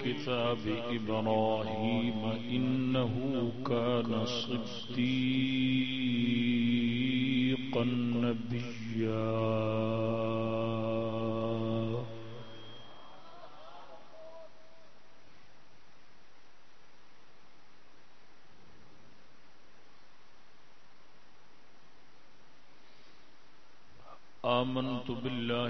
الكتاب إبراهيم إنه كان صديقا نبيا آمنت بالله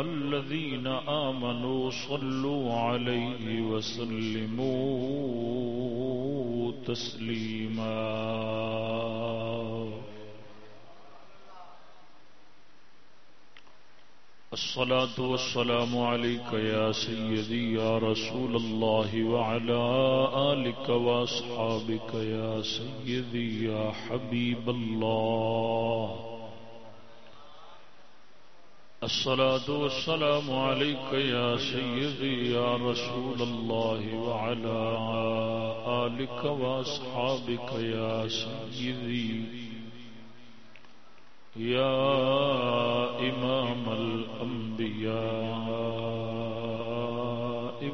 أيها الذين آمنوا صلوا عليه وسلموا تسليما. الصلاة والسلام عليك يا سيدي يا رسول الله وعلى آلك وأصحابك يا سيدي يا حبيب الله. الصلاة والسلام عليك يا سيدي، يا رسول الله، وعلى آلك وأصحابك يا سيدي. يا إمام الأنبياء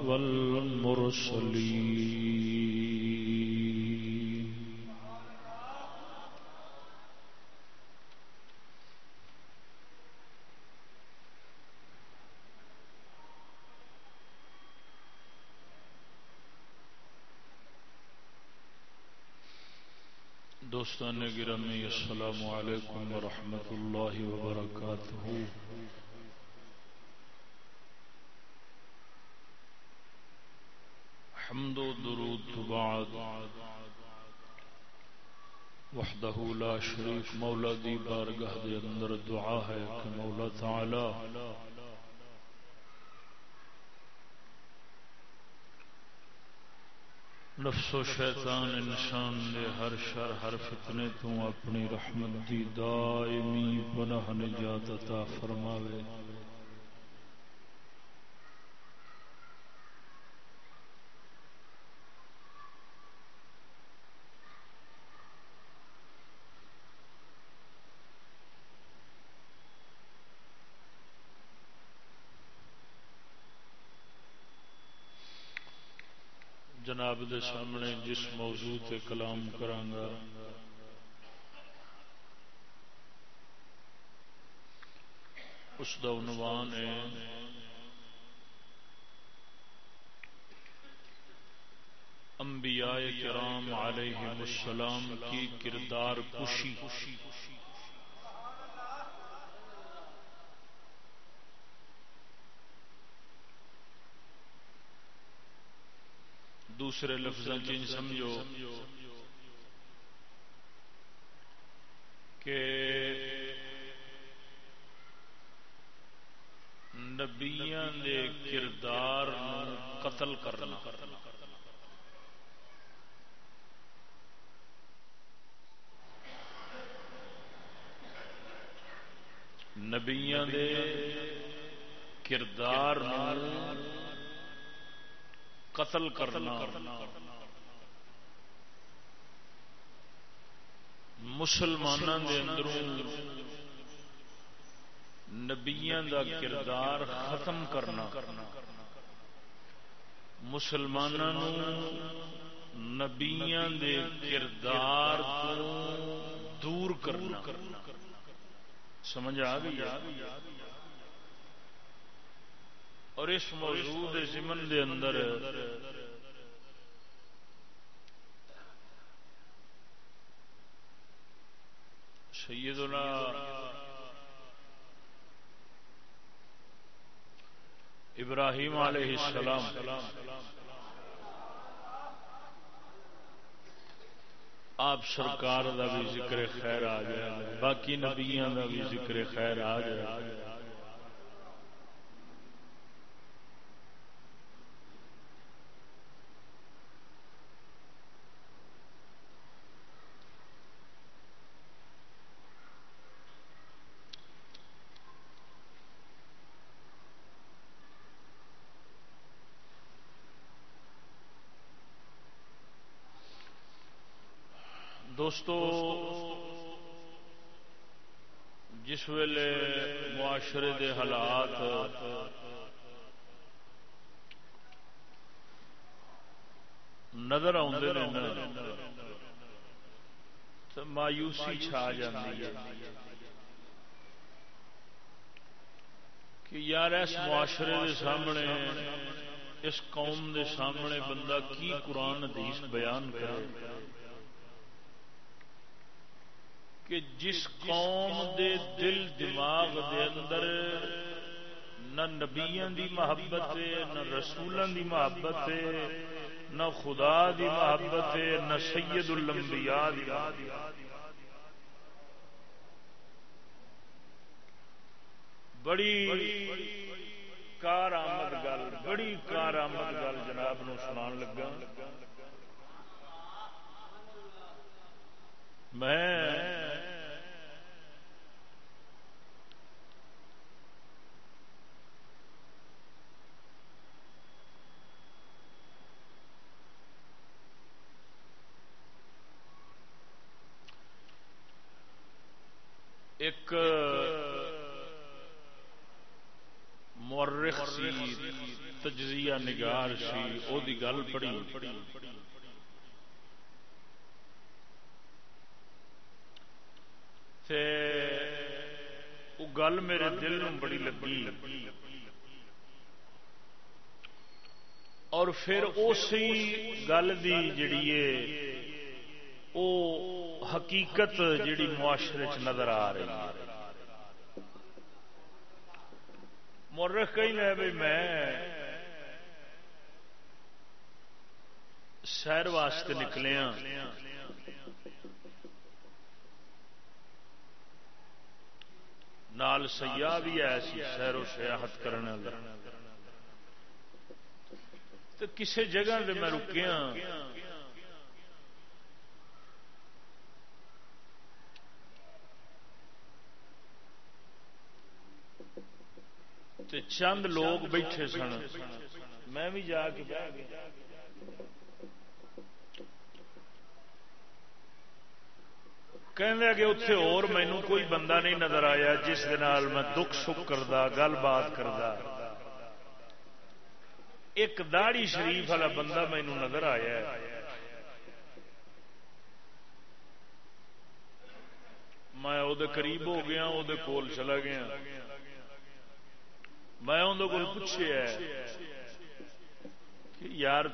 والمرسلين. دوستان گرامی، السلام علیکم ورحمۃ اللہ وبرکاتہ۔ حمد و درود بعد۔ وحدہ لا شریک، مولا دی بارگاہ دے اندر دعا ہے کہ مولا تعالی نفس و شیطان انسان دے ہر شر، ہر فتنے تو اپنی رحمت دی دائمی پناہ نجات عطا فرماوے۔ جناب دے سامنے جس موضوع تے کلام کرانگا اس دا عنوان ہے انبیاء کرام علیہ السلام کی کردار کشی۔ دوسرے لفظ سمجھو کہ نبیاں دے کردار قتل کرنا۔ نبیاں دے کردار قتل کرنا۔ مسلمانوں دے اندروں نبیاں دا کردار ختم کرنا۔ مسلمانوں نبیاں دے کردار دور کرنا۔ سمجھ آ گئی اور اس موضوع دے ضمن دے اندر سیدنا ابراہیم علیہ السلام آپ سرکار دا بھی ذکر خیر آ گیا باقی نبیاں دا بھی ذکر خیر آ گیا دوستو، جس ویلے معاشرے دے حالات نظر آدھے تو مایوسی چھا جاتی ہے کہ یار اس معاشرے دے سامنے، اس قوم دے سامنے بندہ کی قرآن حدیث بیان کرے؟ کہ جس قوم دے دل دماغ دے اندر نہ نبیاں دی محبت ہے، نہ رسولوں دی محبت ہے، نہ خدا دی محبت ہے، نہ سید الانبیاء دی بڑی کار آمد گل، بڑی کار آمد گل جناب نو سنان لگا۔ میں ایک مورخ سی تجزیہ نگار سی او دی گل پڑھی۔ وہ گل میرے دل میں بڑی لگی۔ اور پھر اسی گل دی جڑی ہے، او حقیقت جڑی معاشرے چ نظر آ رہی ہے۔ مورخ کہیں لے بھائی میں سیر واسطے نکلے ہاں۔ نال سیاح بھی ہے سیر و سیاحت کرنے والا تو کسی جگہ پہ میں رکیا ہاں۔ چند لوگ بیٹھے سن۔ میں بھی جا کے بہ گیا۔ کہ اتے اور مینو کوئی بندہ نہیں نظر آیا، جس میں دکھ سکھ کرتا گل بات کرتا ایک داڑی شریف والا بندہ مینو نظر آیا۔ میں وہ قریب ہو گیا وہ کول چلا گیا۔ میں اندر کو پوچھے کہ یار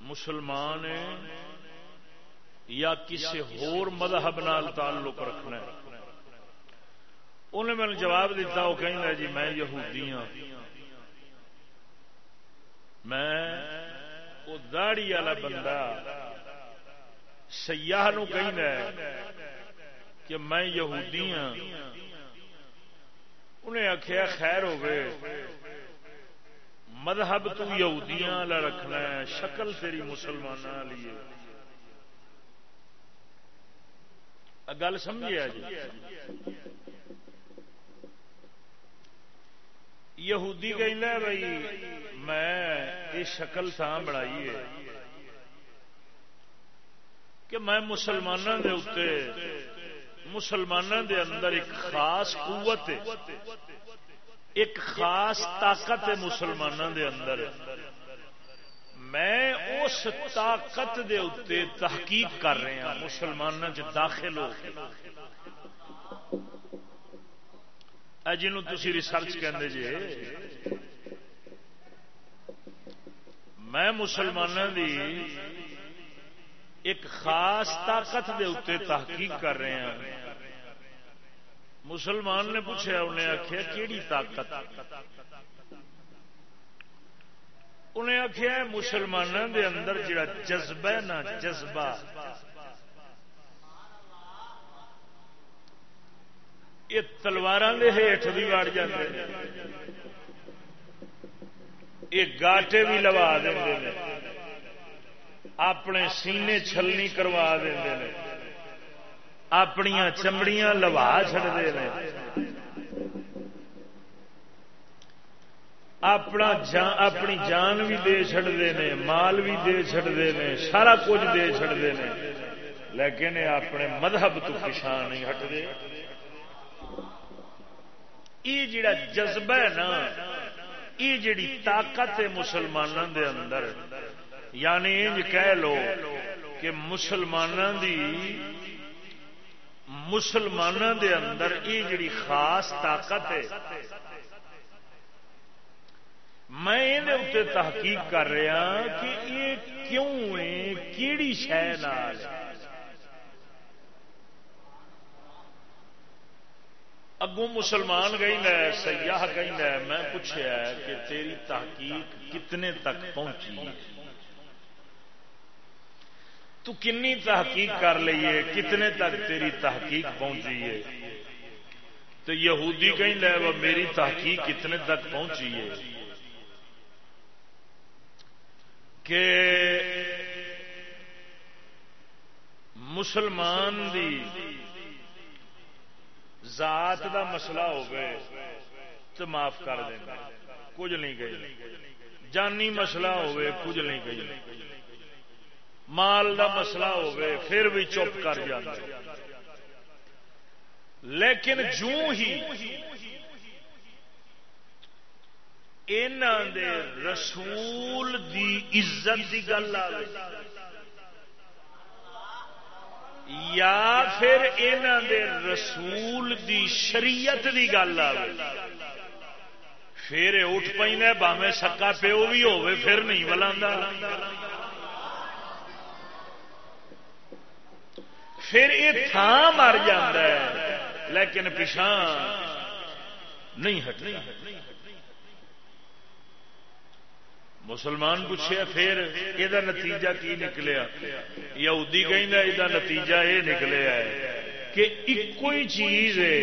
مسلمان یا کسی ہور مذہب نال تعلق رکھنا ہے۔ انہیں میں جواب دیتا، وہ کہیں جی میں یہودی ہوں میں وہ داڑی والا بندہ سیاح کہ میں یہودی ہوں انہیں آخیا خیر ہو گئے مذہب تو یہودیاں والا رکھنا ہے، شکل تیری مسلمانوں والی ہے۔ گل سمجھے جی۔ یہودی کہنا بھائی، میں یہ شکل تھا بنائی ہے کہ میں مسلمانوں کے اتنے مسلمانوں دے اندر ایک خاص قوت ایک خاص طاقت ہے مسلمانوں دے اندر۔ میں اس طاقت دے اتنے تحقیق کر رہا ہوں مسلمانوں داخل ہو جنوں تھی ریسرچ کہتے جی میں مسلمانوں دی ایک خاص طاقت دے اتنے تحقیق کر رہے ہیں۔ مسلمان نے پوچھا، انہیں آخیا کیڑی طاقت؟ انہیں آخیا مسلمانوں دے اندر جڑا جذبہ ہے نا جذبہ۔ یہ تلوار کے ہیٹ بھی وڑ جاتے یہ گاٹے بھی لوا دیں اپنے سینے چھلنی کروا دیں اپنی چمڑیاں لوا چڑتے ہیں اپنا جان اپنی جان بھی دے چڑتے ہیں مال بھی دے چڑتے ہیں سارا کچھ دے چڑتے ہیں لیکن اپنے مذہب تو پچھا نہیں ہٹتے یہ جڑا جذبہ ہے نا، یہ جڑی طاقت ہے مسلمانوں دے اندر۔ یعنی انج کہہ لو کہ مسلمانوں دی مسلمانوں دے اندر یہ جڑی خاص طاقت ہے میں یہ تحقیق کر رہا کہ یہ کیوں ہے؟ کیڑی شہ اگوں مسلمان گئی سیاح گئی میں پوچھا کہ تیری تحقیق کتنے تک پہنچی؟ تو کنی تحقیق کر لیے کتنے تک تیری تحقیق پہنچی ہے؟ تو یہودی کہیں میری تحقیق کتنے تک پہنچی ہے؟ کہ مسلمان دی ذات دا مسئلہ ہو گئے تو معاف کر دینا کچھ نہیں گئی جانی مسئلہ ہوئے کچھ نہیں گئی مال دا مسئلہ ہوئے پھر بھی چپ کر جانا لیکن جو ہی دے رسول دی عزت دی گل آئے یا پھر دے رسول دی شریعت دی گل آئے پھر اٹھ پہ باوے سکا پیو بھی ہوے پھر نہیں بلا پھر یہ تھان مر ہے، لیکن پچھا نہیں ہٹ نہیں مسلمان پوچھے، پھر یہ نتیجہ کی نکلیا؟ یہودی کہ یہ نتیجہ یہ نکلیا ہے کہ ایک ہی چیز ہے،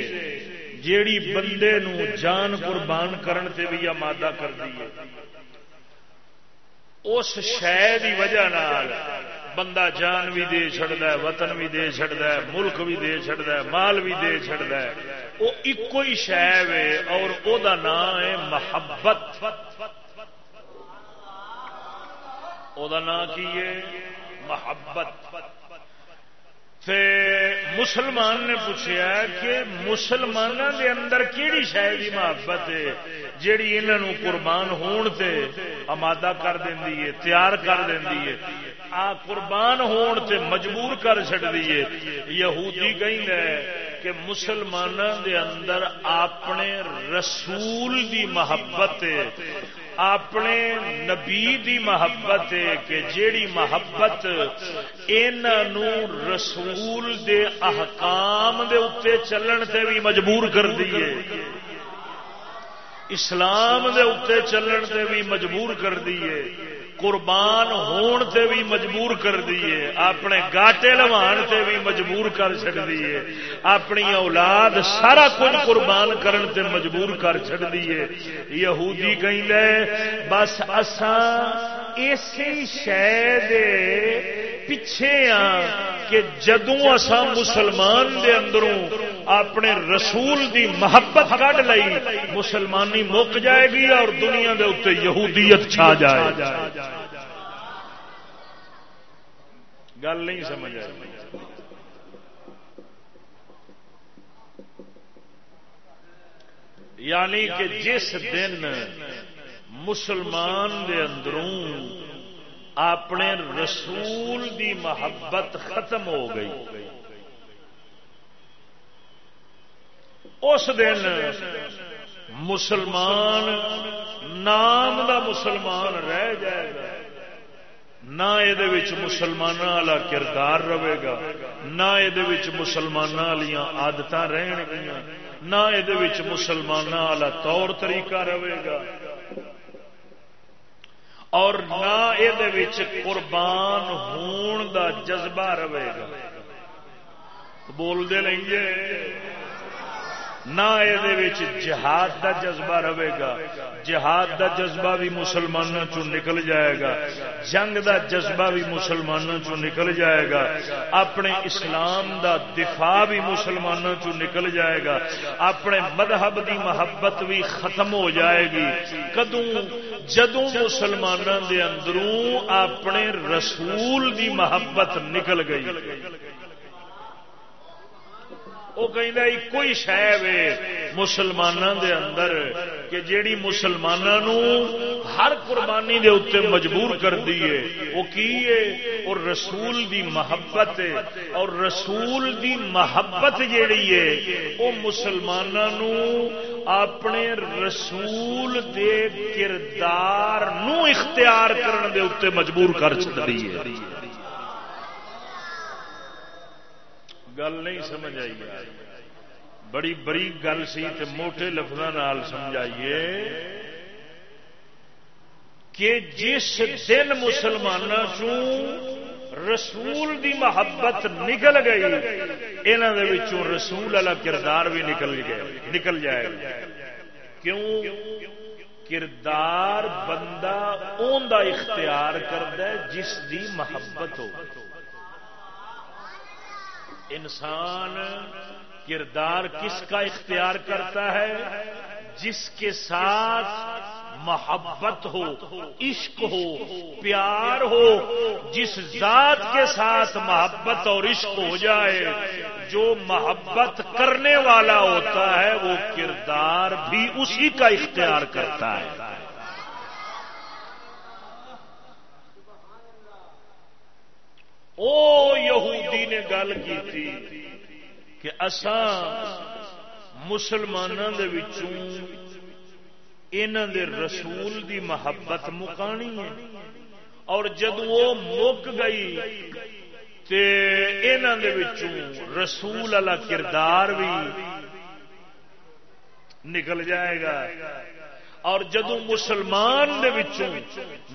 جیڑی بندے نو جان قربان کرن سے بھی آمادہ کر دی ہے۔ اس شہ کی وجہ نال بندہ جان بھی دے چڑتا ہے، وطن بھی دے چڑتا ہے، ملک بھی دے چڑتا ہے، مال بھی دے چڑتا ہے۔ وہ ایک ہی شہ ہے اور او دا نام ہے محبت۔ او دا نام کی ہے محبت مسلمان نے پوچھا کہ مسلمانوں دے اندر کیڑی شاید محبت ہے جیڑی انہوں قربان ہون تے آمادہ کر دینی ہے تیار کر دینی ہے آ قربان ہون تے مجبور کر چڑ دیے یہودی کہیں کہ مسلمانوں دے اندر اپنے رسول دی محبت ہے اپنے نبی دی محبت ہے کہ جیڑی محبت رسول دے احکام دے اتنے چلن سے بھی مجبور کر دیے اسلام دے اتنے چلن سے بھی مجبور کر دیے قربان ہون تے بھی مجبور کر دیے اپنے گاٹے لوان تے بھی مجبور کر چڑ دیے اپنی اولاد سارا کچھ قربان کرن تے مجبور کر چڑ دیے یہودی کہیں بس اساں اسی شہ پیچھے ہاں کہ جدوں اساں مسلمان دے اندروں اپنے رسول دی محبت کڈ لئی، مسلمانی مک جائے گی اور دنیا دے اتنے یہودیت چھا جائے۔ گل نہیں سمجھ آئی۔ یعنی کہ جس دن مسلمان دے اندروں اپنے رسول دی محبت ختم ہو گئی۔ اس دن مسلمان نام دا مسلمان رہ جائے گا۔ نہ یہ مسلمان والا کردار رہے گا، نہ یہ مسلمان والی آدت رہن گیا نہ یہ مسلمان والا طور طریقہ رہے گا۔ اور نہ یہ قربان ہون دا جذبہ رہے گا۔ بولتے نہیں نہ یہ جہاد دا جذبہ رہے گا۔ جہاد دا جذبہ بھی مسلمانوں چ نکل جائے گا۔ جنگ دا جذبہ بھی مسلمانوں چ نکل جائے گا۔ اپنے اسلام دا دفاع بھی مسلمانوں چ نکل جائے گا۔ اپنے مذہب دی محبت بھی ختم ہو جائے گی۔ کدوں؟ جدوں مسلمانوں دے اندروں اپنے رسول دی محبت نکل گئی۔ وہ کوئی شہ مسلمانوں دے اندر کہ جیڑی مسلمانوں ہر قربانی دے اتنے مجبور کر دیے وہ کی ہے؟ اور رسول دی محبت اور رسول دی محبت جیڑی ہے، وہ مسلمانوں اپنے رسول دے کردار نو اختیار کرنے دے اتنے مجبور کر چکی ہے۔ گل نہیں سمجھ آئی بڑی بڑی گل سی تے موٹے لفظوں سمجھائیے کہ جس دن مسلمان رسول دی محبت نکل گئی یہاں رسول والا کردار بھی نکل گیا، نکل جائے گا۔ کیوں؟ کردار بندہ اون دا اختیار کرد جس دی محبت ہو۔ انسان کردار کس کا اختیار کرتا ہے؟ جس کے ساتھ محبت ہو، عشق ہو، پیار ہو، جس ذات کے ساتھ محبت اور عشق ہو جائے، جو محبت کرنے والا ہوتا ہے، وہ کردار بھی اسی کا اختیار کرتا ہے۔ او یہودی نے گل کی تھی کہ مسلمانوں دے وچوں انہاں دے رسول دی محبت مکانی ہے۔ اور جد وہ مک گئی تے دے وچوں رسول والا کردار بھی نکل جائے گا۔ اور جدو مسلمان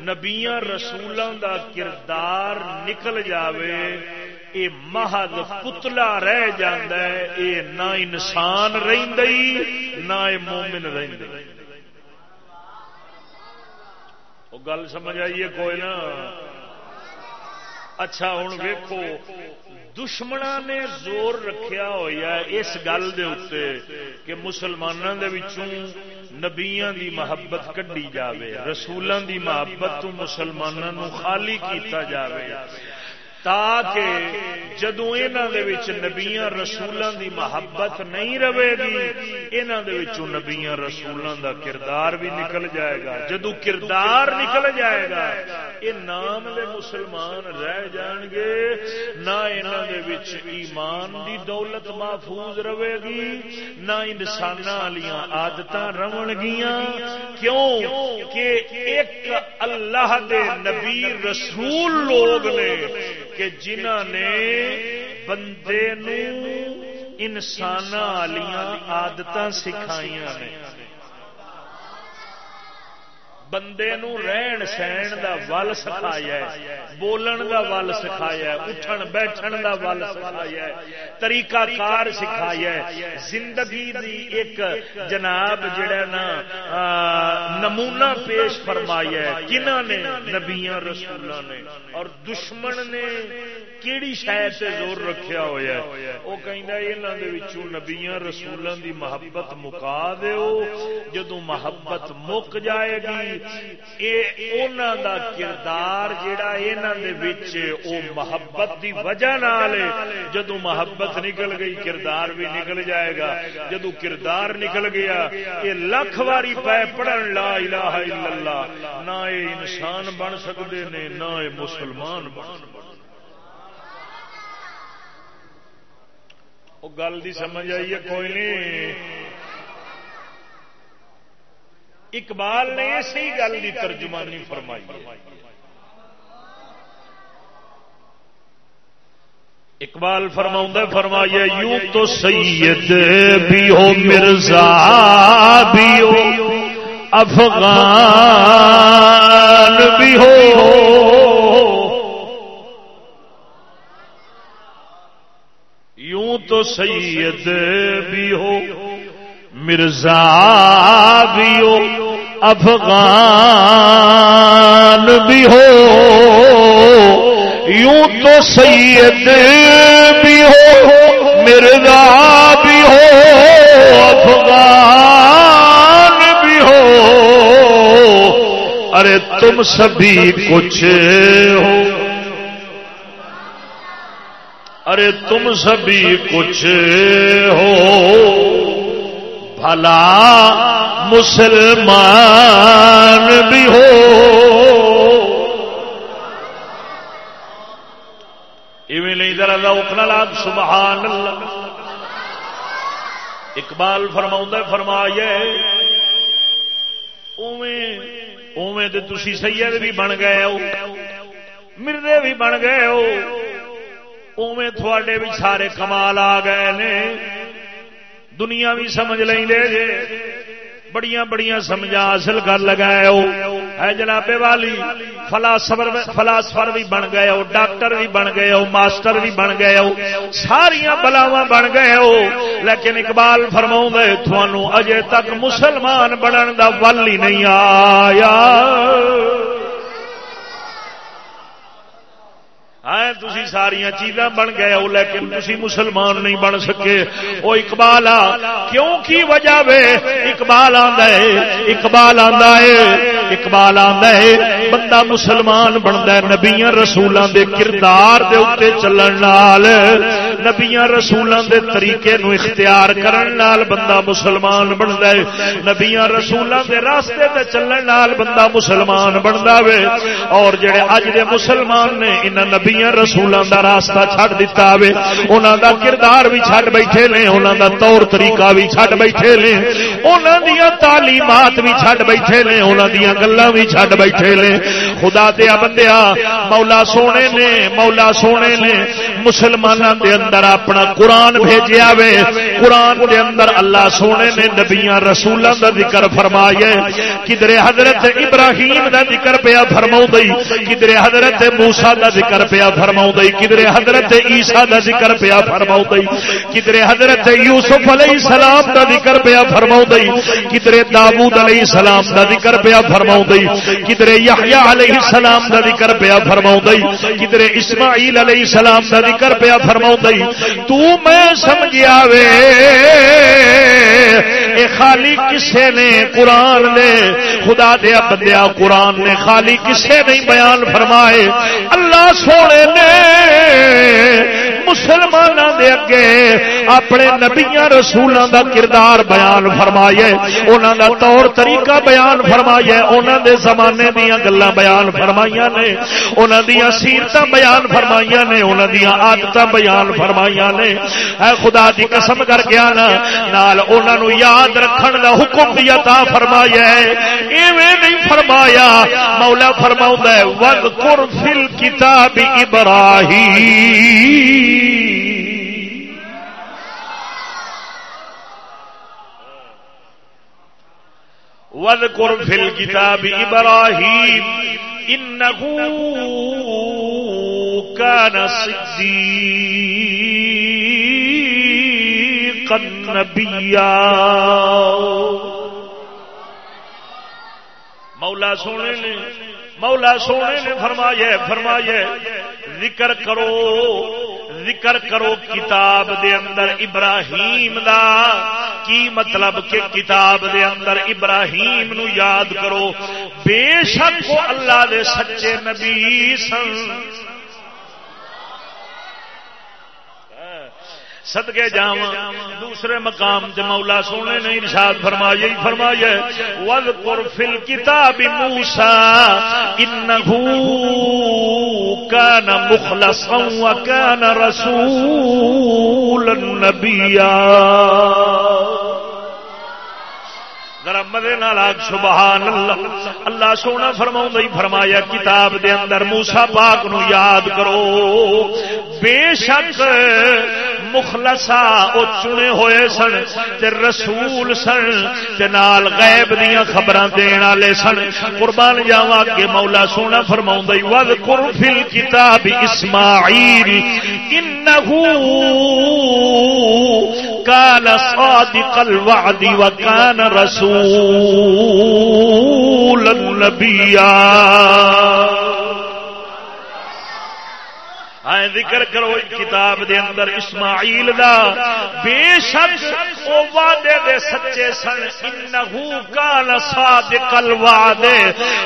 نبیاں رسولوں دا کردار نکل جاوے، اے محض پتلا رہ اے نہ انسان نہ اے مومن وہ گل سمجھ آئیے کوئی نہ اچھا ہوں ویکو دشمن نے زور رکھیا ہوا اس گل دے کہ مسلمانوں کے نبیا دی محبت کڈی جاوے رسولوں دی محبت تو مسلمانوں خالی کیتا جاوے۔ تاکہ جدو نبیا رسولوں دی محبت نہیں رہے گی یہاں نبیا رسولوں دا کردار بھی نکل جائے گا۔ جدو کردار نکل جائے گا۔ یہ نام دے مسلمان رہ جان گے نہ ایمان دی دولت محفوظ رہے گی، نہ انسان آدت رون کیوں؟ کہ ایک اللہ دے نبی رسول لوگ نے، کہ جنہ نے بندے انسان آدت سکھائی نے۔ بندے نو رہن سہن دا ول سکھایا بولن دا ول سکھایا اٹھن بیٹھن دا ول سکھایا طریقہ کار سکھایا زندگی دی ایک جناب جڑا نا نمونہ پیش فرمایا کنہ نے؟ نبیاں رسولوں نے۔ اور دشمن نے کیڑی شاید سے زور رکھیا ہوا ہے؟ وہ کہیں نبیاں رسولوں دی محبت مکا دیو جدو محبت مک جائے گی دا کردار جڑا او محبت دی وجہ نال جدو محبت نکل گئی، کردار بھی نکل جائے گا۔ جدو کردار نکل گیا یہ لکھ واری پہ پڑھن لا الہ الا اللہ۔ نہ یہ انسان بن سکتے نے، نہ یہ مسلمان بن وہ گل دی سمجھ آئیے کوئی نہیں۔ اقبال نے اسی گل کی ترجمانی فرمائی اقبال فرما فرمائیے یوں تو سید بھی ہو، مرزا بھی ہو، افغان بھی ہو۔ یوں تو سید بھی ہو مرزا بھی ہو افغان بھی ہو، یوں تو سید بھی ہو، مرزا بھی ہو، افغان بھی ہو۔ ارے تم سبھی کچھ ہو۔ ارے تم سبھی کچھ ہو۔ بھلا مسلمان بھی ہو۔ نہیں ذرا اکنا لاگ سبحان اللہ۔ اقبال فرما فرمایا اوے تو تھی سید بھی بن گئے ہو مردے بھی بن گئے ہو اوے تھوڑے بھی سارے کمال آ گئے نے۔ دنیا بھی سمجھ لیں جے۔ بڑیاں بڑیاں سمجھا حاصل کر لگائے ہو۔ اے جناب والی، فلاسفر فلاسفر بھی بن گئے ہو، ڈاکٹر بھی بن گئے ہو، ماسٹر بھی بن گئے ہو۔ ساریا بلاوا بن گئے ہو۔ لیکن اقبال فرماؤں گے تھانوں اجے تک مسلمان بنن دا ول ہی نہیں آیا۔ ہاں تھی ساریا چیزاں بن گئے ہو، لیکن تھی مسلمان نہیں بن سکے۔ وہ اقبال آ، کیوں کی وجہ وے؟ اقبال آندا ہے، اقبال آندا ہے، اقبال آندا ہے۔ بندہ مسلمان بنتا ہے، نبیاں رسولوں دے کردار دے اوتے چلن نال۔ نبیاں رسولوں دے طریقے نو اختیار کرن نال بندہ مسلمان بنتا ہے۔ نبیاں رسولوں دے راستے تے چلن نال بندہ مسلمان بنتا وے۔ اور جڑے اج دے مسلمان نے انہاں نبی نبیا رسولوں کا راستہ چھڈ دتا وے انہوں دا کردار بھی چھڈ بیٹھے نے انہوں دا طور طریقہ بھی چھڈ بیٹھے نے۔ انہوں دیا تعلیمات بھی چھڈ بیٹھے نے انہوں دیا گلا بھی چھڈ بیٹھے نے۔ خدا دیا بندیا مولا سونے نے، مولا سونے نے مسلمانوں دے اندر اپنا قرآن بھیجیا وے۔ قرآن دے اندر اللہ سونے نے نبیاں رسولوں دا ذکر فرمایا کدھر حضرت ابراہیم دا ذکر پیا فرما کدھر حضرت موسا دا ذکر پیا فرما کدھر حضرت عیسا کا ذکر پیا فرما کدھر حضرت یوسف علیہ السلام کا ذکر پیا فرما کدھر داود علیہ السلام کا ذکر پیا فرما کدھر یحییٰ علیہ السلام کا ذکر پیا فرما کدھر اسماعیل علیہ السلام کا ذکر پیا فرما تو میں سمجھیا وے، اے خالی کسے نے قرآن نے، خدا دیا بندیا قرآن نے خالی کسے نہیں بیان فرمائے۔ اللہ سونے نے مسلمانوں دے اگے اپنے نبیاں رسولوں دا کردار بیان فرمائے انہوں دا طور طریقہ بیان فرمائے انہوں دے زمانے دیا گلا بیان فرمائیا نے انہوں دیا سیرت بیان فرمائیا نے انہوں دیا آدت بیان فرمائیا نے۔ اے خدا دی قسم کر گیا نا نال انہوں یاد رکھن دا حکم بھی عطا فرمایا ہے ایویں نہیں فرمایا، مولا فرماؤں ہے وَذْكُرْ فِي الْكِتَابِ إِبْرَاهِيمِ واذكر في الكتاب إبراهيم إنه كان صديقا نبيا. مولا سونے نے مولا سونے نے فرمایا فرمایا ذکر کرو ذکر کرو کتاب دے اندر ابراہیم دا۔ کی مطلب کہ کتاب دے اندر ابراہیم نو یاد کرو۔ بے شک اللہ دے سچے نبی سن۔ سدگے جا دوسرے مقام چ مولا سونے نے ارشاد فرمایا ہی فرمایا ول پور فل کتاب موسا ان کان مخلصا وکان رسول نبیا ذرا مدے نالاگ سبحان اللہ اللہ سونا فرما فرمایا، کتاب دے اندر موسا پاک نو یاد کرو۔ بے شک مخلصا او چنے ہوئے سن تے رسول سن تے نال غیب دیاں خبراں دین والے سن۔ قربان جاواں کہ مولا سونا فرماوندا دی وذکر فی الکتاب اسماعیل انه کان صادق الوعد وكان رسولا نبيا. آئے ذکر کرو کتاب دے اندر اسماعیل دا۔ بے شک او وعدے دے سچے سن۔ انہو کان صادق الوعد۔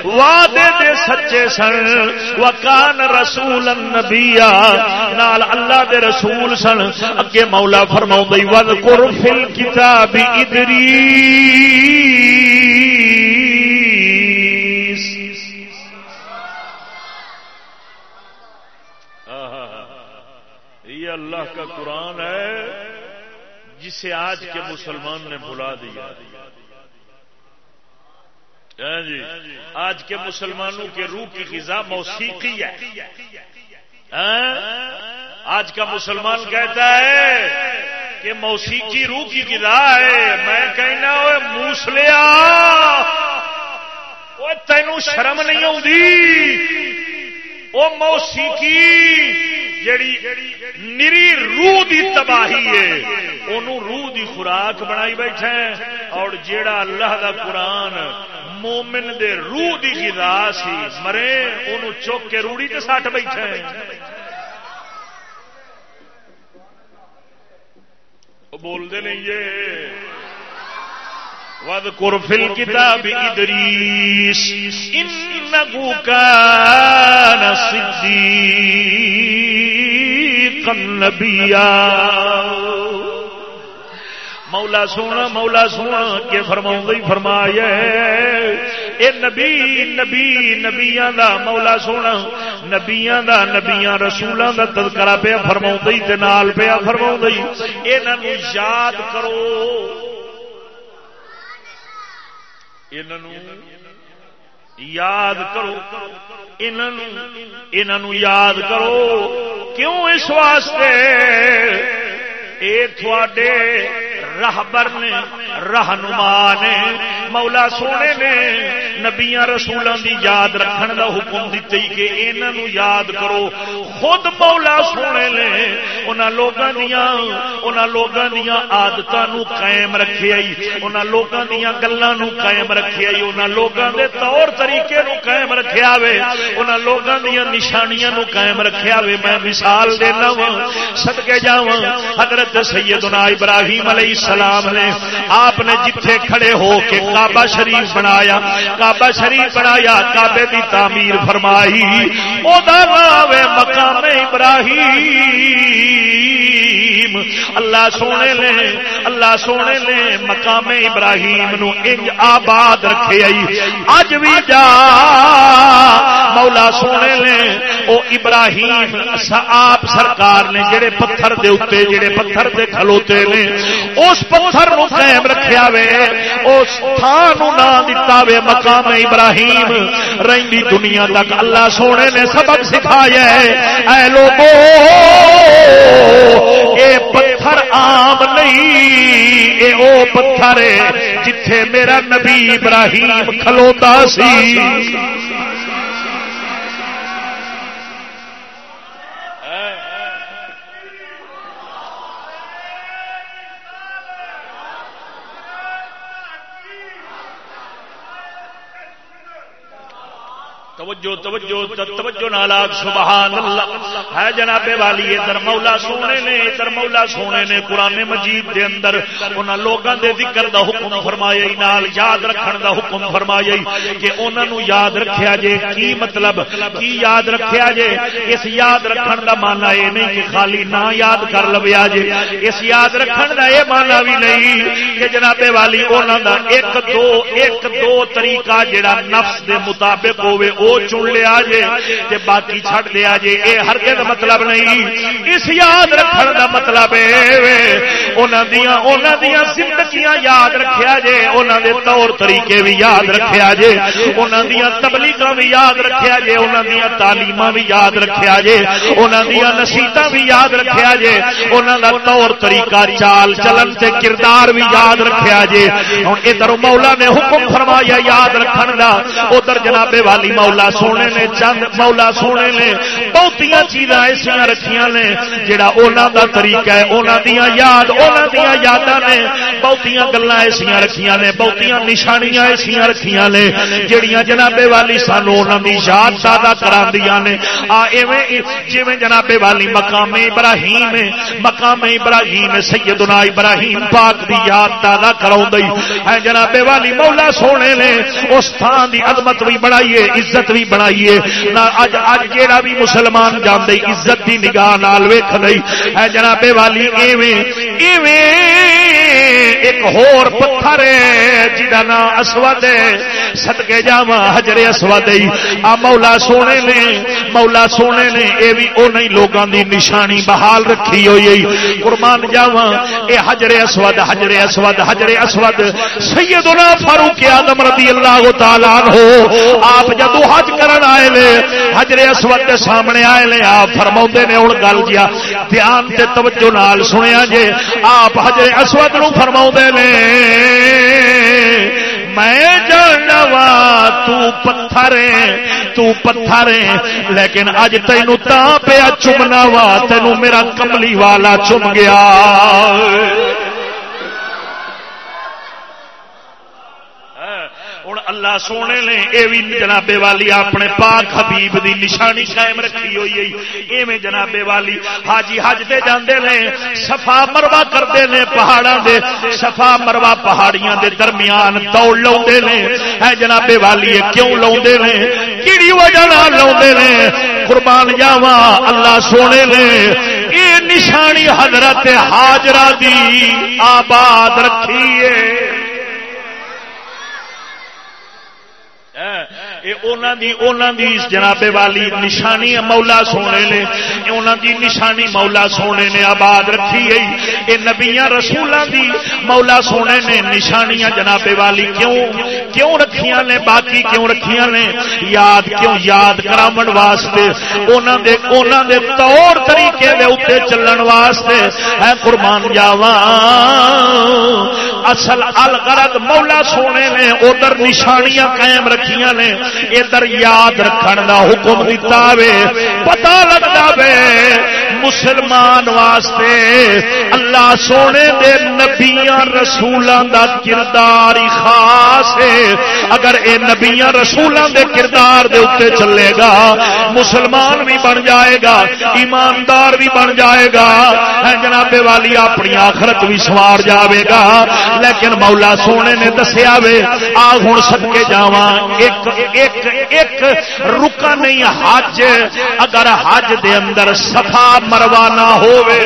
وعدے دے سچے سن۔ وکان رسول النبی نال اللہ دے رسول سن۔ اگے مولا فرماؤں دی وذکر فی الکتاب ادریس۔ اللہ کا قرآن ہے، جسے آج کے مسلمان نے بلا دیا۔ ہاں جی آج کے مسلمانوں کے روح کی غذا موسیقی ہے۔ ہاں، آج کا مسلمان کہتا ہے کہ موسیقی روح کی غذا ہے۔ میں کہنا وہ موسلیا وہ تینوں شرم نہیں آتی وہ موسیقی جڑی نری روح دی تباہی ہے انہوں روح دی خوراک بنائی بیٹھے اور جیڑا اللہ دا قرآن مومن دے روح دی غذا سی مرے انہوں چوک کے روڑی تے سٹ بیٹھے بولتے نہیں یہ واذكر في الكتاب إدريس إنه كان صديقا نبيا. مولا سونا مولا سونا کے فرما فرمایا اے نبی نبی نبیاں دا مولا سونا نبیاں دا نبیاں رسولاں دا تذکرہ پیا فرما تے نال پیا فرما انہاں نو یاد کرو یاد کرو یاد کرو کیوں اس واسطے؟ اے تھوڑے راہبر نے، رہنما نے، مولا سونے نے نبیا رسولوں کی یاد رکھن دا حکم دیتے کہ انہوں یاد کرو۔ خود مولا سونے نے انہوں لوگوں دیا انہوں لوگوں دیا آدتوں قائم رکھے آئی۔ انہوں لوگوں دیا گلوں قائم رکھے آئی۔ انہوں لوگوں کے طور طریقے نو قائم رکھے آئے انہوں لوگوں دیا نشانیاں نو قائم رکھے آئے میں مثال دینا وا سدکے جا حضرت سیدنا ابراہیم علیہ السلام نے آپ نے جتھے کھڑے ہو کے کعبہ شریف بنایا، کعبہ شریف بنایا، کعبے دی تعمیر فرمائی، او دا نام مقام ابراہیم۔ اللہ سونے لے اللہ سونے لے مقام ابراہیم نو انج آباد رکھے آئی۔ اج بھی جا، مولا سونے لے او ابراہیم آپ سرکار نے، جڑے پتھر دے اتے جڑے پتھر دے کھلوتے نے اس پتھر نو قائم رکھیا وے، اس تھان نہ دتا وے مقام ابراہیم۔ رہندی دنیا تک اللہ سونے نے سبق سکھایا ہے۔ اے لوگو، اے پتھر عام نہیں، اے او پتھر ہے جتھے میرا نبی ابراہیم کھلوتا سی۔ توجہ توجہ توجہ نالاگ سبحان اللہ ہے جناب والی ادھر مولا سونے نے ادھر مولا سونے نے قرآن مجید دے اندر انہاں لوگاں دے ذکر دا حکم فرمایا نال یاد رکھن دا حکم فرمایا کہ انہاں نو یاد رکھیا جے۔ کی مطلب؟ کی یاد رکھیا جے؟ اس یاد رکھن دا معنی اے نہیں کہ خالی نہ یاد کر لویا جے۔ اس یاد رکھن دا اے معنی بھی نہیں کہ جناب والی، انہاں دا ایک دو ایک دو طریقہ جڑا نفس دے مطابق ہوے وہ چن لیا جے، تے باقی چھڑ دیا جے، اے ہر کے مطلب نہیں۔ اس یاد رکھن دا مطلب زندگیاں یاد رکھیا جے انہوں دے طور طریقے بھی یاد رکھیا جے انہوں تبلیغ بھی یاد رکھیا جے انہوں تعلیم بھی یاد رکھیا جے انہوں نصیحت بھی یاد رکھیا جے انہوں دا طور طریقہ چال چلن سے کردار بھی یاد رکھیا جے۔ ہوں ادھر مولا نے حکم فرمایا یاد رکھن دا، ادھر جنابے والی مولا سونے نے، چند مولا سونے نے بہت چیزاں ایسا رکھیا نے، جڑا انہوں دا طریقہ ہے انہوں دیا یاد انہوں دیا یاداں نے بہت گلا ایسا رکھیا نے بہت نشانیاں ایسا رکھیا نے جہیا جنابے والی سانو انہوں یاد تازہ کرا نے۔ آ جی جنابے والی مقام ابراہیم مقام ابراہیم سیدنا ابراہیم پاک دی یاد تازہ کرا ہے ہاں جنابے والی مولا سونے نے، اس تھان دی عظمت بھی بڑھائیے عزت بھی بڑھائیے نہ اج اج جیڑا بھی مسلمان جانے عزت دی نگاہ نال ویکھ نہیں ہے جنابے والی، ایویں ایویں ایک ہور پتھر ہے جہاں نام اسود ہے۔ سدکے جا ہجرے اسود ہی۔ آ مولا سونے نے مولا سونے نے یہ بھی انہیں لوگوں کی نشانی بحال رکھی ہوئی ہے۔ قربان جاوا یہ ہجرے اسود ہجرے اسود ہجرے اسود۔ سیدنا فاروق آدم رضی اللہ تعالی ہو آپ جدو حج کرن آئے لے ہجرے اسود کے سامنے آئے لے، آپ فرما نے ہوں گل جیا دھیان سے توجہ نال سنیا جے، آپ ہجرے اسود نو فرما نے، میں جانوا تو تتھر تو پتھر لیکن اج تین تا پیا چمنا وا تینوں میرا کملی والا چم گیا۔ اللہ سونے نے یہ بھی جنابے والی اپنے پاک حبیب دی نشانی قائم رکھی ہوئی ایویں جنابے والی حاجی حج دے جاندے نے، صفا مروا کرتے ہیں پہاڑاں دے، صفا مروا پہاڑیاں دے درمیان دوڑ لاؤندے نے۔ ہے جنابے والی کیوں لاؤندے نے؟ کیڑی وجہ نال لاؤندے نے؟ قربان جاواں اللہ سونے نے۔ یہ نشانی حضرت حاجرہ دی آباد رکھی ہے۔ جنابے والی نشانی مولا سونے نے۔ انہوں دی نشانی مولا سونے نے آباد رکھی گئی یہ نبیا رسولوں دی مولا سونے نے نشانیاں جنابے والی کیوں کیوں رکھیاں نے؟ باقی کیوں رکھیاں نے؟ یاد کیوں یاد کرامن واسطے۔ انہوں دے انہوں دے طور طریقے دے اتنے چلن واسطے۔ ہے قربان جاوا اصل الغرض مولا سونے نے ادھر نشانیاں قائم رکھیاں نے، ادھر یاد رکھن دا حکم دیتا وے۔ پتا لگتا وے، مسلمان واسطے اللہ سونے دے نبیاں رسولوں دا کردار ہی خاص ہے۔ اگر اے نبیاں رسولوں دے کردار دے اتنے چلے گا، مسلمان بھی بن جائے گا، ایماندار بھی بن جائے گا۔ ہاں جناب والی، اپنی آخرت بھی سوار جاوے گا۔ لیکن مولا سونے نے دسیا وے آ ہوں سد کے جا ایک ایک ایک رکا نہیں، حج، اگر حج دے اندر سفا مروانا ہووے۔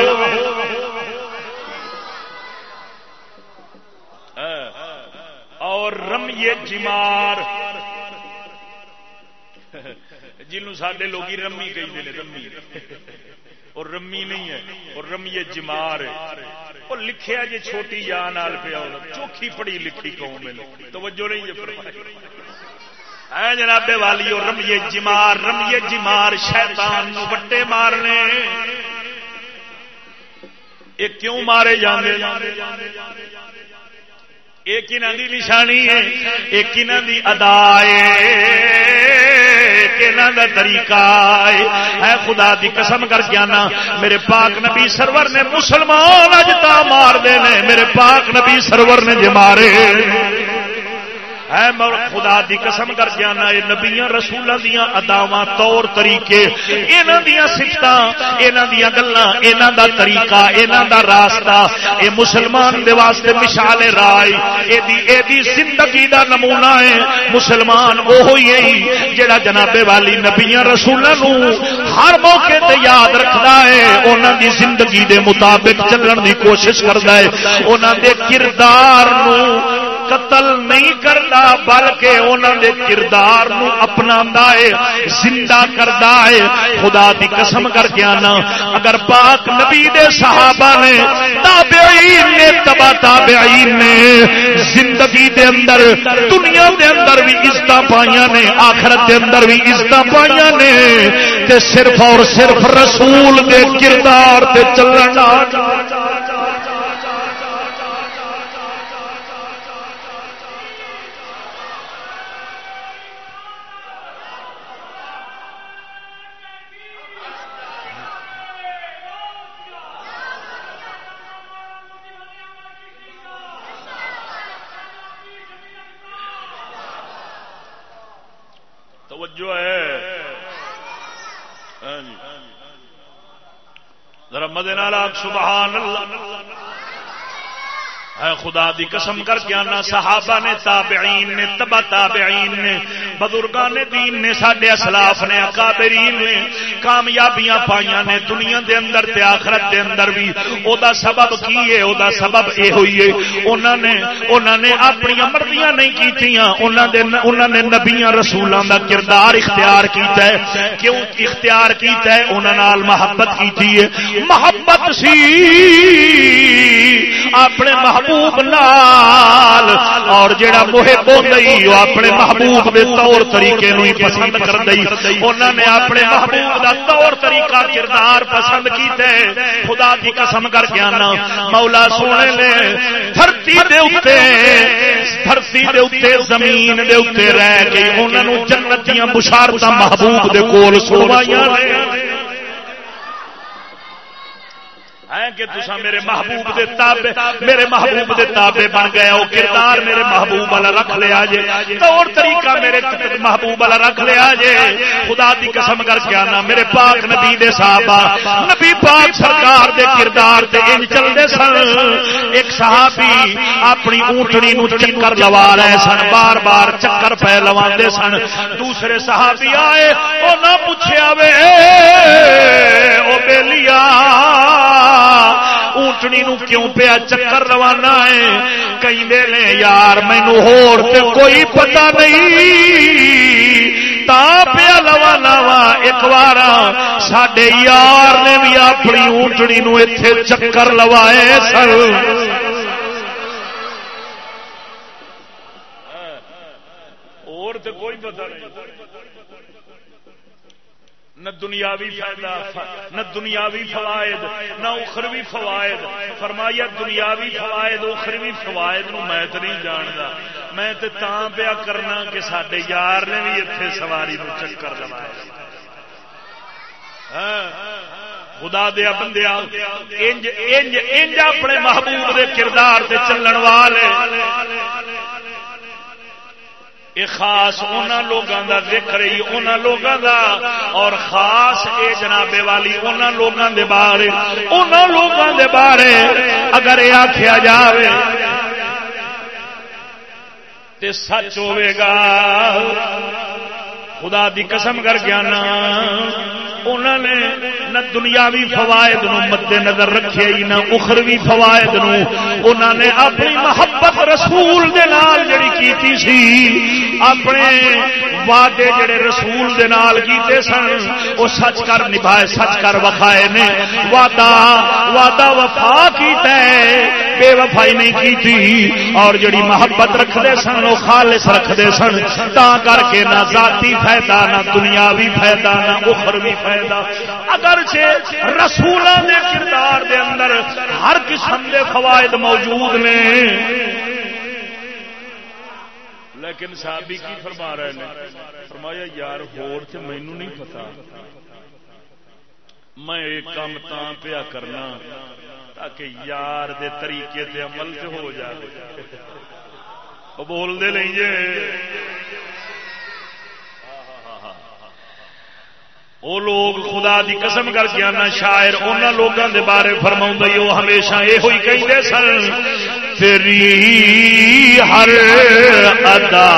اور رمیے جمار۔ جنوں سارے لوگ رمی گئی رمی۔ اور رمی نہیں ہے، اور رمیے جمار وہ لکھیا جی چھوٹی جان آل پیا چوکھی پڑی لکھی قوم میں توجہ نہیں ہے اے جناب والی رمیے جمار رمیے جمار، شیطان نو بٹے مارنے۔ یہ کیوں مارے جانے ایک کنہ دی نشانی ہے، ایک کنہ دی ادا دا طریقہ ہے خدا دی قسم کر کے آنا، میرے پاک نبی سرور نے مسلمان اجتا مار دے میرے پاک نبی سرور نے جی مارے۔ اے مول خدا دی قسم کر کے آنا، یہ نبیاں رسولوں دیا اداوا طور طریقے یہاں دیا سفت یہاں دیا گلا یہاں دا طریقہ یہاں دا راستہ، اے مسلمان دے واسطے مشال رائے یہ زندگی دا نمونہ ہے، مسلمان وہ جڑا جنابے والی نبیاں رسولوں ہر موقع تے یاد رکھتا ہے انہوں دی زندگی دے مطابق چلن دی کوشش کرتا ہے انہوں دے کردار نو قتل نہیں کرتا، بلکہ انہوں نے کردار اپنا زندہ کرتا ہے۔ خدا دی قسم کر کے آنا، اگر پاک نبی دے صحابہ نے، تابعین نے، تبا تابعین نے زندگی دے اندر، دنیا دے اندر بھی عزت پائیا نے، آخرت دے اندر بھی عزت پائیا نے، تے صرف اور صرف رسول دے کردار تے چلنا توجہ ہے۔ ہاں جی۔ ذرا مدے نال مدینہ سبحان اللہ اے خدا دی قسم کر کے آنا، صحابہ نے، تابعین نے تبا تابعین نے بزرگان نے دین نے سڈے اسلاف نے، اکابرین نے، کامیابیاں پائیاں نے، دنیا دے اندر تے آخرت دے اندر بھی۔ او دا سبب کی ہے؟ او دا سبب اے ہوئی ہے۔ انہاں نے انہاں نے اپنی مرضیاں نہیں کیتیاں۔ انہاں دے انہاں نے نبیاں رسولاں دا کردار اختیار کیتا ہے۔ کیوں اختیار کیتا ہے؟ انہاں نال محبت کیتی ہے۔ محبت سی اپنے محبوب لال اور جڑا محب ہوئی وہ اپنے محبوب کے طور طریقے نو ہی پسند کر دئی انہوں نے اپنے محبوب دا طور طریقہ کردار پسند کیتے خدا کی قسم کر کے آنا۔ مولا سونے نے دھرتی دے اتے دھرتی دے اتے زمین دے اتے رہ گئی انہوں نے جنتیاں بشارت محبوب دے کول سوائیاں کہ تسا میرے محبوب دے میرے محبوب دے بن گئے او کردار میرے محبوب والا رکھ لیا جے طور طریقہ میرے محبوب والا رکھ لیا جے خدا دی قسم کر کے آنا۔ میرے پاک نبی دے صحابہ نبی پاک سرکار دے کردار تے ان چلدے سن۔ ایک صحابی اپنی اونٹنی نو چکر لوا رہے سن۔ بار بار چکر پہ لواندے سن۔ دوسرے صحابی آئے۔ او نہ کیوں پیا چکر روانہ ہے؟ کہیں دے لے یار مینو کوئی پتا نہیں۔ تا پیا لوانا وا ایک بار سڈے یار نے بھی اپنی اونٹڑی نو اتے چکر لوائے سر اور کوئی پتا نہیں نہ دنیاوی فائدہ نہ دنیاوی فوائد، نہ اخروی فوائد۔ فرمایا، دنیاوی فوائد، اخروی فوائد نو میں تو نہیں جانتا میں تو پیا کرنا کہ سڈے یار نے بھی اتنے سواری نو چکر لوایا ہاں، خدا دیا بندیا انج انج انج اپنے محبوب دے کردار سے چلن والے۔ یہ خاص ان لوگوں کا ذکر ہی ان لوگوں کا اور خاص اے جنابے والی ان لوگوں کے بارے۔ ان لوگوں کے بارے اگر یہ آخیا جائے تو سچ ہوے گا۔ خدا دی قسم کر کے آنا۔ انہوں نے نہ دنیاوی فوائد نو مد نظر رکھے ہی نہ اخروی فوائد نو۔ انہوں نے اپنی محبت رسول دے نال جڑی کیتی سی، اپنے وعدے جڑے رسول دے نال کیتے سن، وہ سچ کر نبھائے، سچ کر وکھائے نے۔ وعدہ وعدہ وفا کیتا ہے۔ بے وفائی نہیں کی تھی اور جڑی محبت رکھتے سن وہ خالص رکھتے سن، تا کر کے نہ ذاتی فائدہ، نہ دنیاوی فائدہ، نہ اخروی فائدہ۔ اگر رسولوں کے کردار دے اندر ہر قسم کے فوائد موجود نے، لیکن صحابی کی فرما رہے ہیں، فرمایا، یار، ہور تے مینوں نہیں پتا میں ایک کام تا پیا کرنا۔ تاکہ یار دے طریقے تے عمل تے ہو جائے بول دے نہیں جے۔ وہ لوگ خدا دی قسم کر کے آنا شاعر ان لوگوں دے بارے فرما وہ ہمیشہ یہ ہوئی کہیں سن، تیری ہر ادا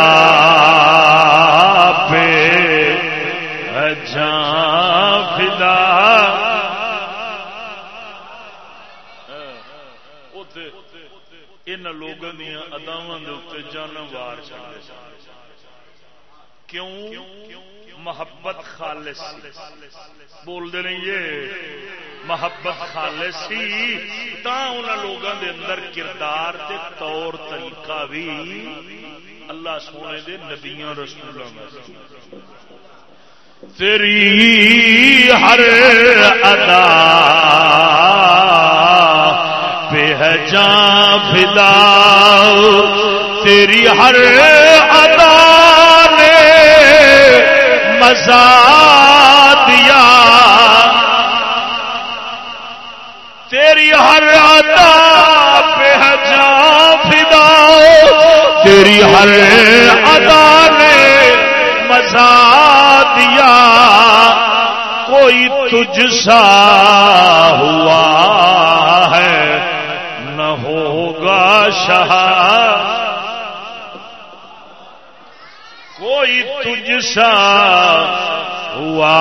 ان لوگوں دیا اداوا جانوار چلے کیوں محبت خالص بولتے نہیں یہ محبت خالص سی تا ان لوگوں دے اندر کردار تے طور طریقہ بھی اللہ سونے دے نبیاں رسولوں تیری ہر ادا پہ جان فدا تیری ہر ادا نے مزا دیا۔ تیری ہر ادا پہ جان فدا تیری ہر ادا نے مزا دیا۔ کوئی تجھ سا ہوا۔ تجھ ہوا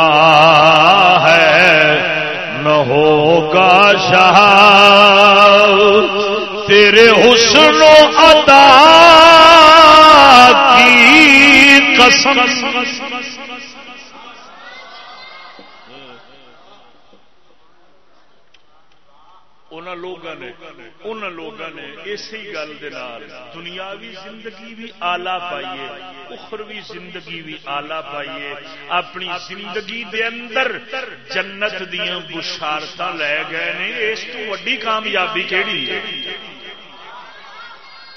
ہے نہ ہوگا شاہ تیرے حسن و عطا کی قسم لوگوں نے ان لوگوں نے اسی گل دنیاوی زندگی بھی آلہ پائیے، اخروی زندگی بھی آلہ پائیے۔ اپنی زندگی دے اندر جنت دیا بشارت لے گئے نے، اس کو وڈی کامیابی کہڑی ہے؟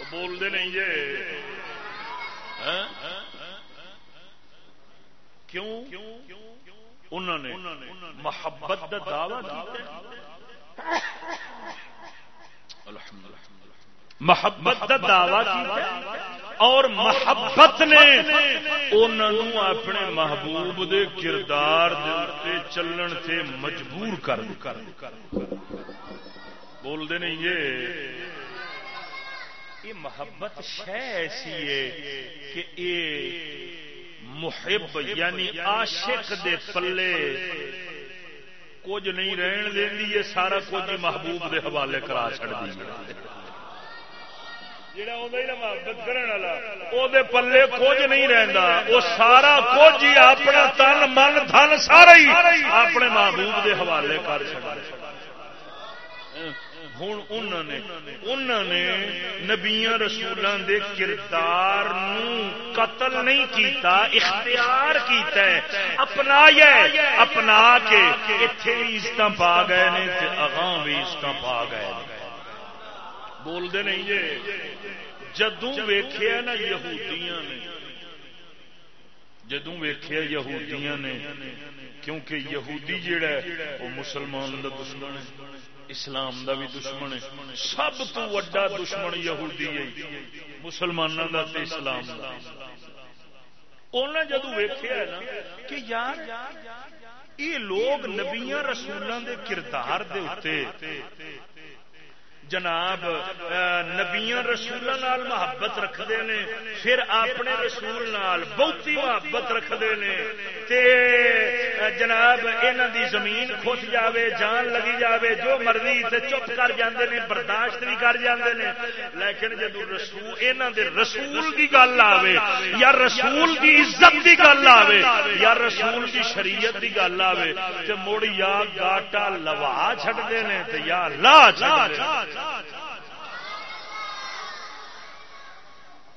بولتے نہیں جی کیوں؟ انہوں نے محبت کا دعوی محبت کا دعوی اور محبت نے انہوں اپنے محبوب دے کردار دے چلن سے مجبور کر بولتے نہیں یہ۔ محبت شہ ایسی ہے کہ یہ محب یعنی عاشق دے پلے کچھ نہیں رہن دینی ہے سارا کچھ محبوب دے حوالے کرا چڑ دی محبت کرنے پلے کچھ نہیں رہتا وہ سارا کچھ ہی اپنا تن من دھن سارا ہی اپنے محبوب دے حوالے کر چڑ ہوں انہوں نے نے نبیا رسولوں دے کردار نو قتل نہیں کیتا اختیار کیتا ہے اپنا اپنا کے اتنے بھی عزت پا گئے نے اگاں بھی عزت پا گئے بولتے نہیں جی جدوں ویخیا نا یہودیاں نے جدوں ویخیا یہودیاں نے کیونکہ یہودی جڑا ہے وہ مسلمان کا دشمن ہے اسلام دا بھی دشمن ہے۔ سب تو وڈا دشمن یہودی ہے۔ مسلمانوں دا تے اسلام دا۔ انہاں جدو ویکھیا ہے نا کہ یار، یہ لوگ نبیاں رسولاں دے کردار دے اتنے جناب نبیا رسول محبت رکھتے ہیں پھر اپنے رسول نال بہتی محبت رکھتے ہیں جناب یہاں دی زمین خوش جاوے، جان لگی جاوے، جو مرضی تے چپ کر جاندے نے، برداشت بھی کر جاندے نے، لیکن جدو رسول یہاں دے رسول دی گل آوے، یا رسول دی عزت دی گل آوے، یا رسول دی شریعت دی گل آوے، تے مڑ یا گاٹا لوا چھڑتے ہیں یا لا چھڑ اللہ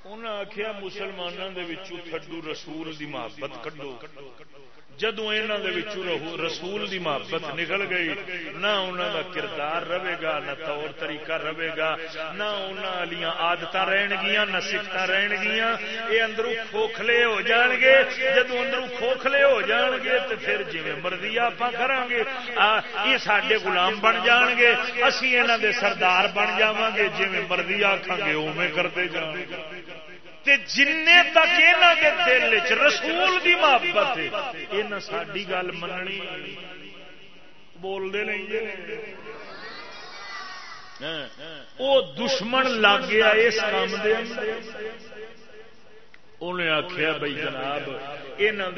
انہیں آخیا مسلمانوں کے تھڈو رسول دی محبت کڈو۔ جدو یہاں رسول دی محبت نکل گئی، نہ انہوں کا کردار رہے گا، نہ طور طریقہ رہے گا، نہ انہوں آدت رہن گیا نہ سفت رہن گیا یہ اندروں کھوکھلے ہو جان گے جدو اندروں کھوکھلے ہو جان گے تو پھر جی مرضی آپ کریں گے یہ سارے گلام بن جان گے اسی یہاں دے سردار بن جا گے جی مرضی آخان گے اوے کرتے جان جن تک یہاں کے دل چ رسول کی محبت یہ ساری گل مننی بولتے نہیں وہ دشمن لگ گیا اس کام دے انہیں آخیا بھائی جناب یہاں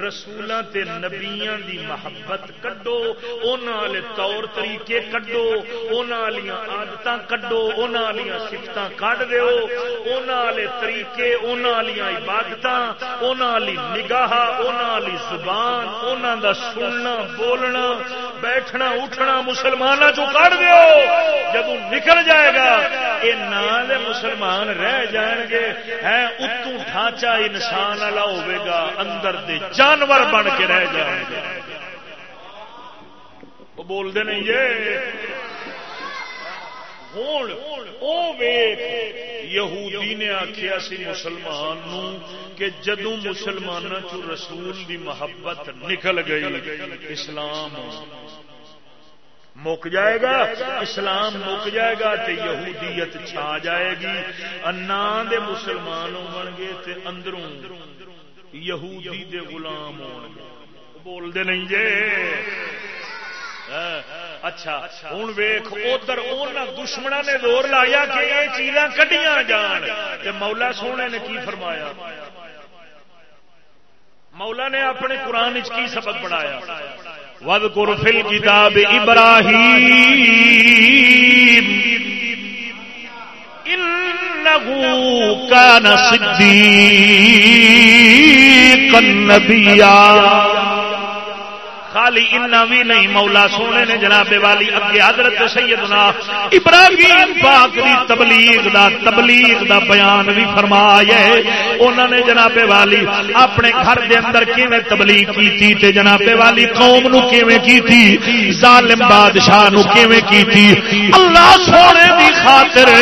رسولوں تے نبیاں دی محبت کڈو والے طور طریقے کڈو والی آدت کڈو والی سفت کڈ دو والے طریقے والی عبادت والی نگاہ والی زبان انہوں دا سننا بولنا بیٹھنا اٹھنا مسلمانوں چو کٹ دو جب نکل جائے گا یہ نام مسلمان رہ جان گے ہے اتو ڈھانچہ انسان والا ہوا اندر دے جانور بن کے رہ جائیں گے وہ بولتے نہیں جی یہودی نے آخیا سی مسلمان کہ جدو مسلمانوں چ رسول دی محبت نکل گئی اسلام مک جائے گا اسلام مک جائے گا تے یہودیت چھا جائے گی۔ انا دے مسلمان بن گے تے اندروں یہودی دے غلام ہو بولتے نہیں جے۔ اچھا ہوں ویخ ادھر دشمنا نے زور لایا کہ یہ چیزاں کٹیاں جان۔ تے مولا سونے نے کی فرمایا؟ مولا نے اپنے قرآن کی سبق بنایا؟ وذکر فی الكتاب ابراہیم. انہو کان صدیقا نبیہ خالی اتنا بھی نہیں، مولا سونے نے جناب والی اگے حضرت سیدنا ابراہیم پاک دی تبلیغ دا تبلیغ دا بیان بھی فرمایا انہوں نے جناب والی اپنے گھر دے اندر کیویں تبلیغ کی تے جناب والی قوم نو کیویں کی ظالم بادشاہ نو کیویں کی اللہ سونے دی خاطر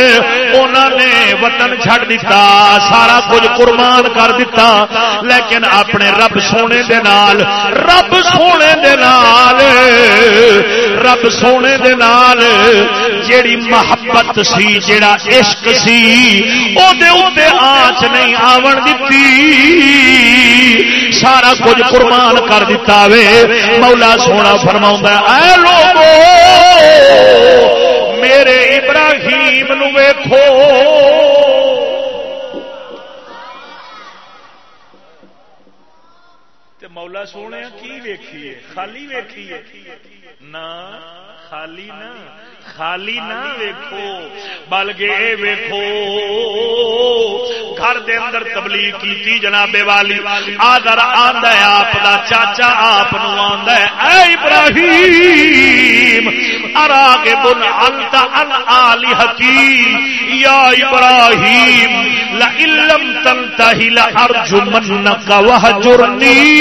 انہوں نے وطن چھڑ دیتا سارا کچھ قربان کر دیتا لیکن اپنے رب سونے دے نال، رب سونے دے نال، رب سونے دے نال جیڑی محبت سی، جیڑا عشق سی، او دے اوتے آنچ نہیں آون دتی۔ سارا کچھ قربان کر دیتا وے۔ مولا سونا فرماؤں اے لوگو، میرے ابراہیم نو ویکھو۔ مولا سونے کی ویکھیے خالی ویکھیے نہ خالی نہ خالی نہ ویکھو بلکہ ویکھو۔ گھر دے اندر تبلیغ کی جناب والی۔ آدر آندا ہے آپ دا، چاچا آپ نو آندا ہے۔ اے ابراہیم، اراغب انت ان الہتی یا ابراہیم، لئن لم تنتهي لارجمنك وهجرني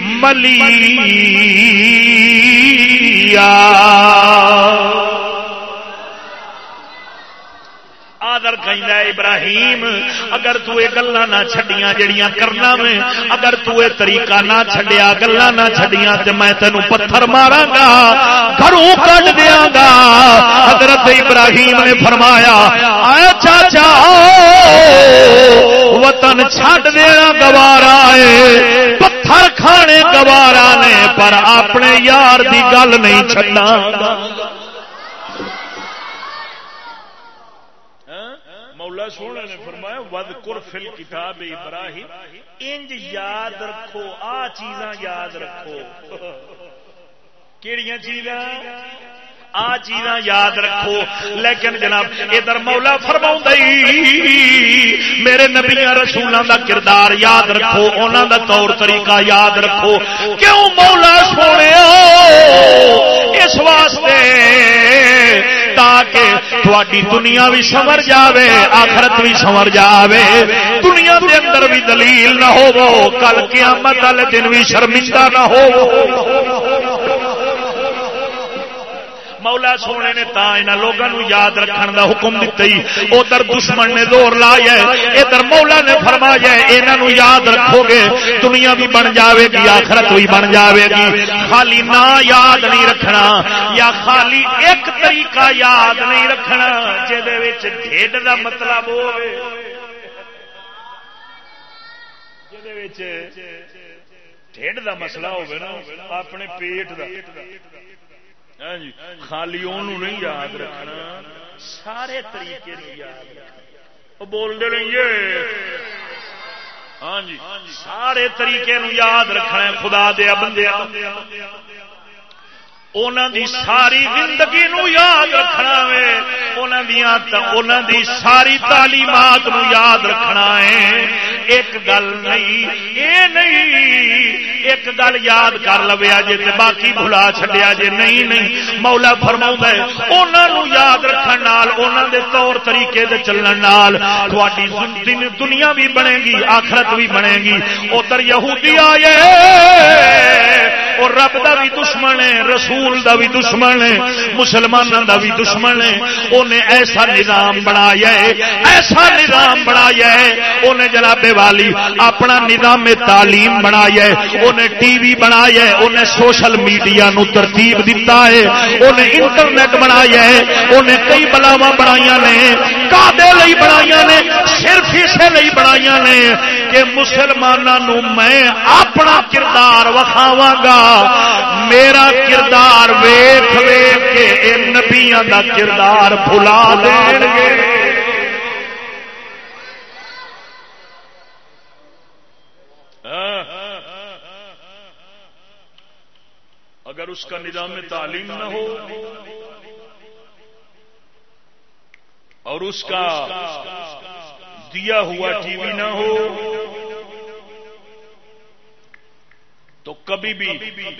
مليا آدر کہندا ہے ابراہیم، اگر تو یہ گلاں نہ چھڈیاں جڑیاں کرنا میں، اگر تو یہ طریقہ نہ چھڈیا، گلاں نہ چھڈیاں تے میں تینو پتھر ماراں گا گھروں کڈ دیاں گا حضرت ابراہیم نے فرمایا اے چاچا، وطن چھڈ دینا گوارا ہے، پتھر کھانے گوارا نے، پر اپنے یار دی گل نہیں چھڈنا گا مولا سونے نے فرمایا ود کر فل کتاب ابراہیم انج یاد رکھو، آ چیزاں یاد رکھو۔ کیڑیاں چیزاں؟ آ چیزاں یاد رکھو۔ لیکن جناب، ادھر مولا فرما میرے نبیا رسولوں دا کردار یاد رکھو انہوں دا طور طریقہ یاد رکھو۔ کیوں مولا سونے اس واسطے تاکہ تھوڑی دنیا بھی سمر جاوے، آخرت بھی سمر جاوے۔ دنیا دے اندر بھی دلیل نہ ہو کل قیامت والے دن بھی شرمندہ نہ ہو مولا سونے نے تا ان لوگوں یاد رکھن دا حکم دتا ہی ادھر دشمن نے زور لایا ادھر مولا نے فرمایا انہوں یاد رکھو گے، دنیا بھی بن جاوے گی، آخرت بھی بن جاوے گی۔ خالی نہ یاد نہیں رکھنا، یا خالی ایک طریقہ یاد نہیں رکھنا جہد کا مطلب ہو ٹھڈ کا مسئلہ ہوگا نا، اپنے پیٹ کا ہاں جی خالی نہیں یاد رکھنا، سارے طریقے یاد رکھنا۔ بول دے ہاں جی سارے طریقے یاد رکھنا خدا دیا بندے دی ساری زندگی نو یاد رکھنا ہے دی ساری تعلیمات نو یاد رکھنا ہے ایک گل نہیں اے نہیں ایک گل یاد کر لویا جی باقی بھلا چڈیا جی نہیں نہیں مولا فرما انہوں یاد رکھنے دے طور طریقے دے چلن دنیا بھی بنے گی آخرت بھی بنے گی ادھر یہودی آئے اور رب دا بھی دشمن ہے رسول رسول دا بھی دشمن ہے مسلمانوں دا بھی دشمن ہے۔ انہیں ایسا نظام بنایا ہے، ایسا نظام بنایا ہے۔ انہیں جناب والی اپنا نظام تعلیم بنایا ہے انہیں ٹی وی بنایا ہے انہیں سوشل میڈیا نو ترتیب دیتا ہے۔ انہیں انٹرنیٹ بنایا ہے انہیں کئی بلاوا بنایا نے کادے لئی بنایا نے، صرف اسے لئی بنایا نے۔ کہ مسلمانوں میں اپنا کردار وکھاوا گا میرا کردار ویخ ویخ کے نبیا کا کردار بھلا دین گے۔ اگر اس کا نظام تعلیم نہ ہو اور اس کا دیا ہوا ٹی وی نہ ہو، تو کبھی بھی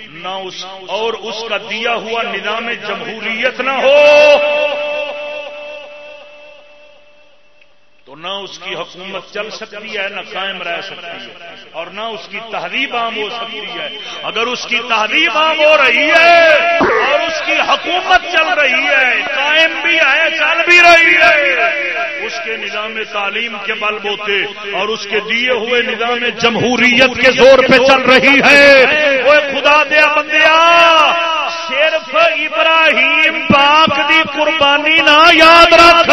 نہ اس اور اس کا دیا ہوا نظام جمہوریت نہ ہو۔ تو نہ اس کی حکومت چل سکتی ہے، نہ قائم رہ سکتی ہے، اور نہ اس کی تحریب عام ہو سکتی ہے۔ اگر اس کی تحریب عام ہو رہی ہے، اور اس کی حکومت چل رہی ہے، قائم بھی ہے، چل بھی رہی ہے، اس کے نظام تعلیم کے بل بوتے اور اس کے دیے ہوئے نظام جمہوریت کے زور پہ چل رہی ہے۔ وہ خدا دیا بندیا صرف ابراہیم پاک دی قربانی نہ یاد رکھ۔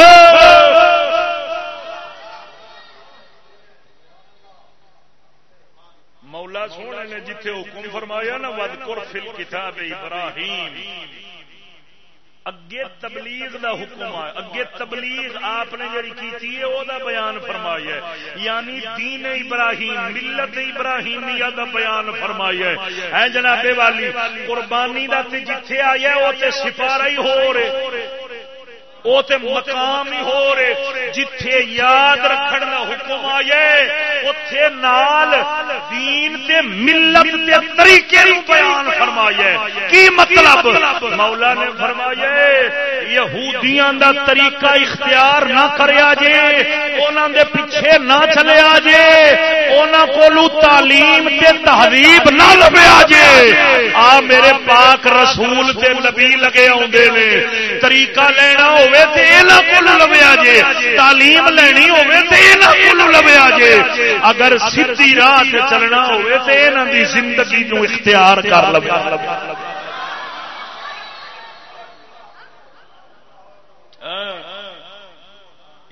مولا سونے نے جتھے حکم فرمایا نا ود فل کتاب ابراہیم۔ اگے تبلیغ دا حکم ہے اگے تبلیغ آپ نے جڑی کیتی ہے، او دا بیان فرمایا ہے۔ یعنی دین ابراہیم، ملت ابراہیمیہ دا بیان فرمایا ہے۔ اے جناب والی، قربانی دا تے جتھے آیا ہے، او تے سپارہ ہی ہو رہے۔ وہ تے مقام ہی ہو رہے، جتھے یاد رکھن دا حکم آئے اتے نال دین تے ملت دے طریقے نو بیان فرمایا کی مطلب؟ مولا نے فرمایا یہودیاں دا طریقہ اختیار نہ کریا جے، انہاں دے پیچھے نہ چلیا جے، انہاں کولو تعلیم تے تہذیب نہ لبیا جے۔ آ میرے پاک رسول تے نبی لگے اوندے نے، طریقہ لینا ہو لویا جے، تعلیم لینی لویا جے۔ اگر سیدھی راہ تے چلنا ہوئے زندگی نو اختیار کر لو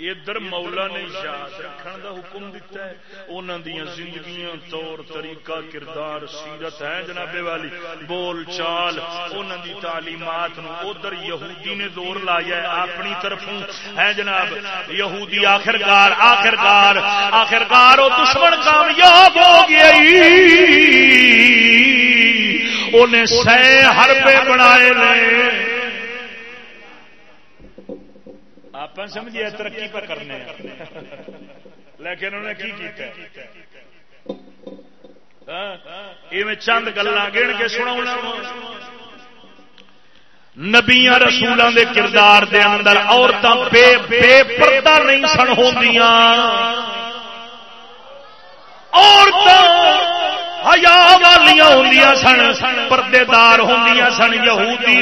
ادھر مولا نے یاد رکھن دا حکم دیتا ہے۔ انہوں دیا زندگیاں طور، طریقہ، کردار، سیرت ہے جناب والی۔ بول چال انہوں دی تعلیمات نو ادھر یہودی نے زور لایا ہے اپنی طرف ہے جناب، یہودی آخرکار آخرکار آخرکار وہ دشمن کامیاب ہو گیا انہیں سہ حربے بنائے لے آپ سمجھے ترقی پر کرنے لیکن انہوں نے کی کیتا ہاں؟ چند گلا گن کے سنا نبیا رسولوں کے کردار دے اندر عورتیں بے بے پردہ نہیں سن ہوندیاں عورتیں حیا والیاں ہوندیاں سن پردے دار ہوندیاں سن یہودی